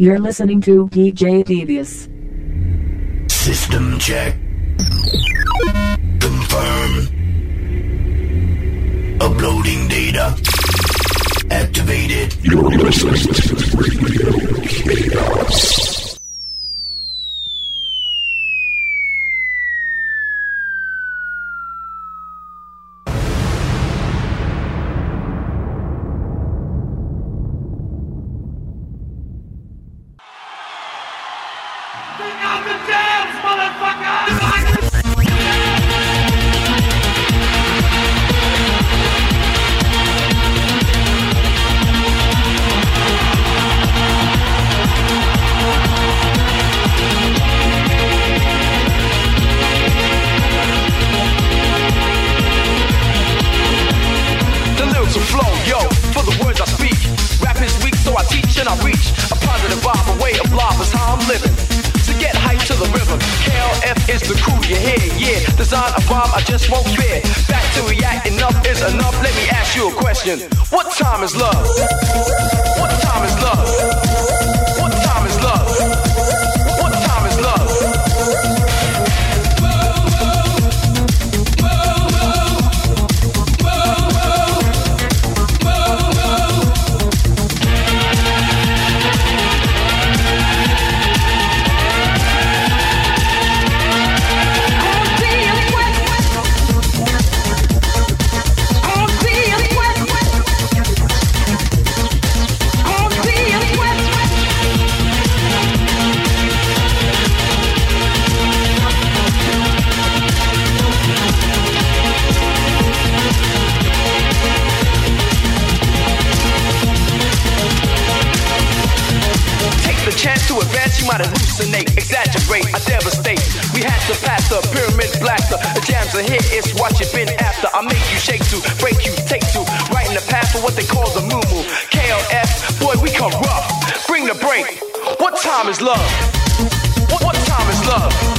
You're listening to DJ Devious. System check. Confirm. Uploading data. Activated. You're listening to Radio Chaos. hit, it's what you've been after. I make you shake to, break you, take to, right in the path for what they call the Mu Mu. KLF, boy, we come rough. Bring the break. What time is love? What time is love?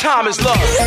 time is love.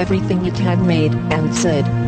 Everything it had made, and said,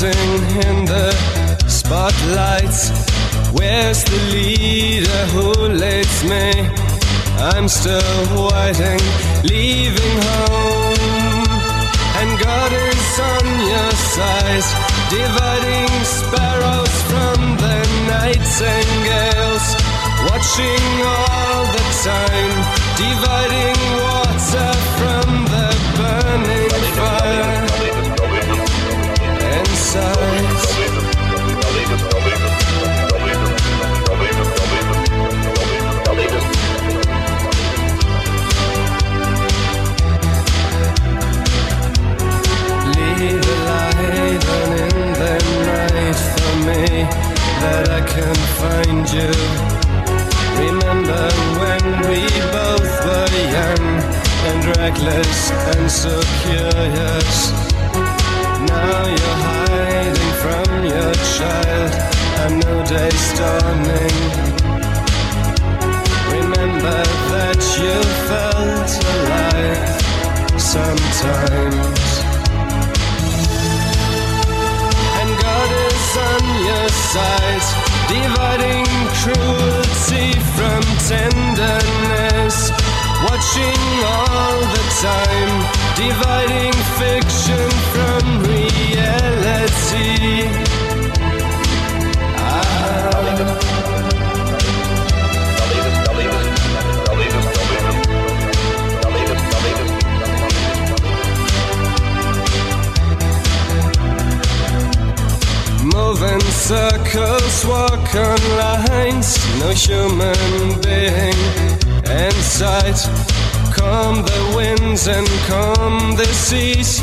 dancing in the spotlights. Where's the leader who leads me? I'm still waiting, leaving home. And God is on your side, dividing sparrows from the nightingales. Watching all the time, dividing water from the burning fire reckless and so curious. Now you're hiding your child. I know day's dawning. Remember that you felt alive sometimes. And God is on your side, dividing cruelty from tenderness. Watching all the time, dividing fiction from reality. Circles, walk on lines, no human being in sight. Come the winds and come the seas.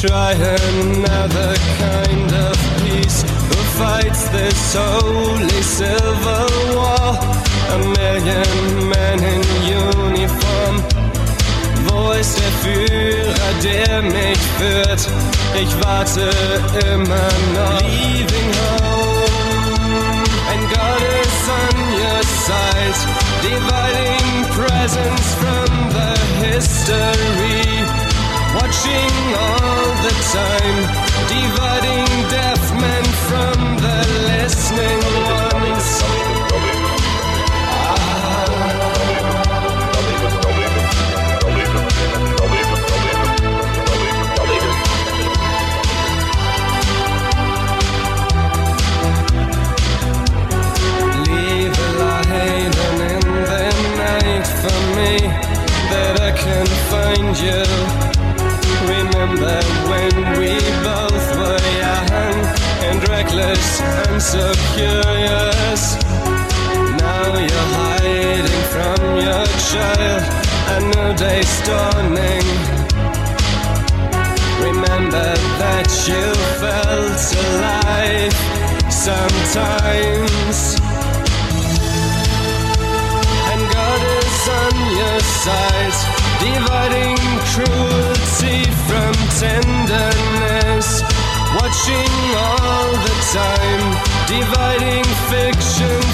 Try another kind of peace. Who fights this holy civil war? A million men in uniform. Wo ist der Führer, der mich führt? Ich warte immer noch. Leaving home, and God is on your side, dividing presence from the history. Watching all the time, dividing deaf men from the listening ones. Sometimes. And God is on your side, dividing cruelty from tenderness. Watching all the time, dividing fiction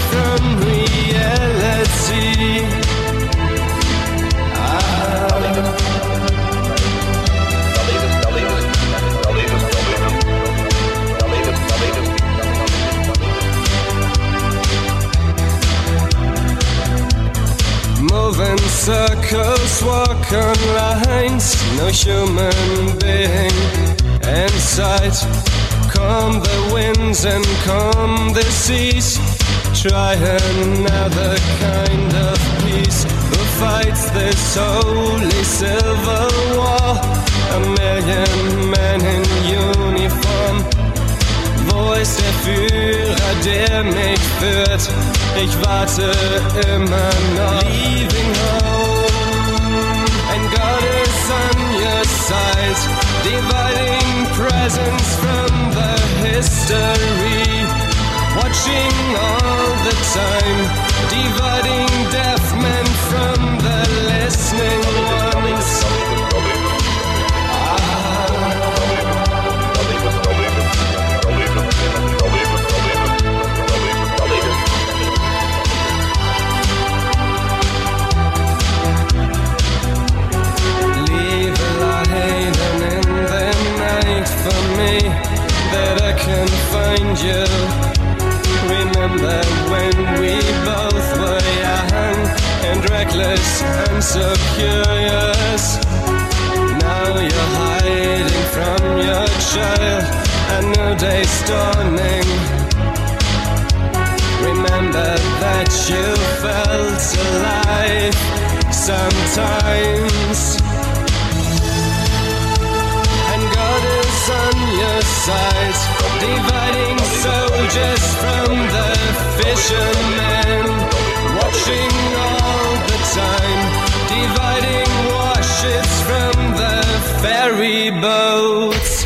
circles, walk on lines, no human being in sight. Come the winds and come the seas. Try another kind of peace. Who fights this holy civil war? A million men in uniform. Ist der Führer, der mich führt? Ich warte immer noch. Leaving home, and God is on your side, dividing presence from the history. Watching all the time, dividing angel. Remember when we both were young and reckless and so curious. Now you're hiding from your child, a new day's dawning. Remember that you felt alive sometimes. and God is on your side dividing soldiers from the fishermen, watching all the time, dividing warships from the ferry boats.